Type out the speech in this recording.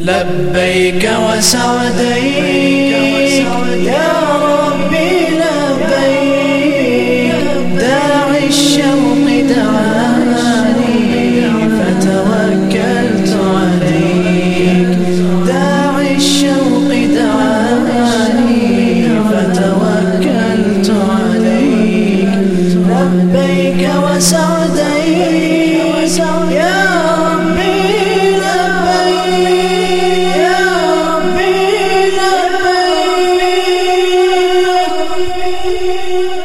لبيك وسعديك يا ربي لبيك. داعي الشوق دعاني فتوكلت عليك. داعي الشوق دعاني فتوكلت عليك. لبيك وسعديك Música